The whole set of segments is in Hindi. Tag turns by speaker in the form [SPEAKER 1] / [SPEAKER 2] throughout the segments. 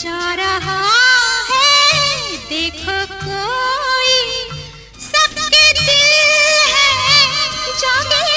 [SPEAKER 1] जा रहा है। देखो कोई सबके दिल है जागे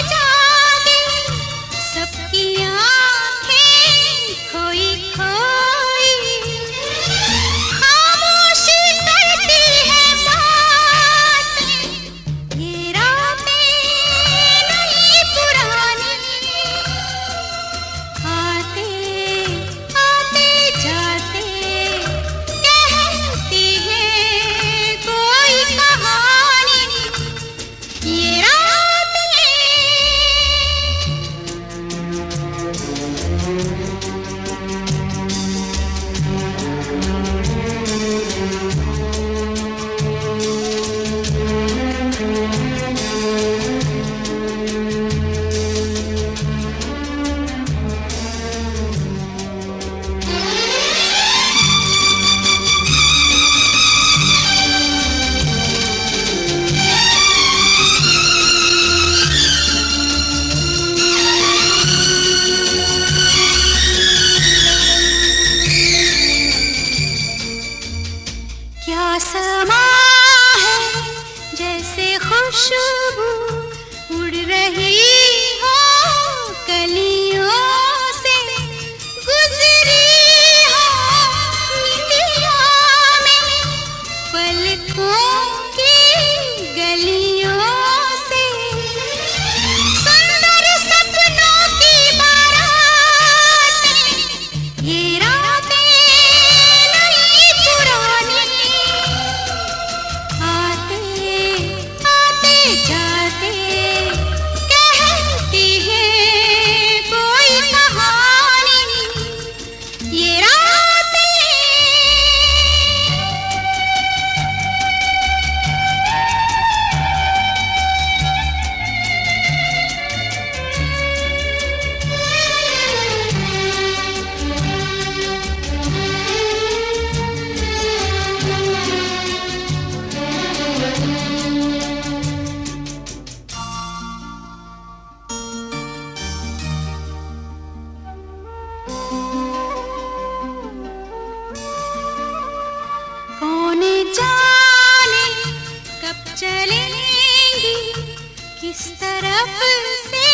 [SPEAKER 1] किस तरफ से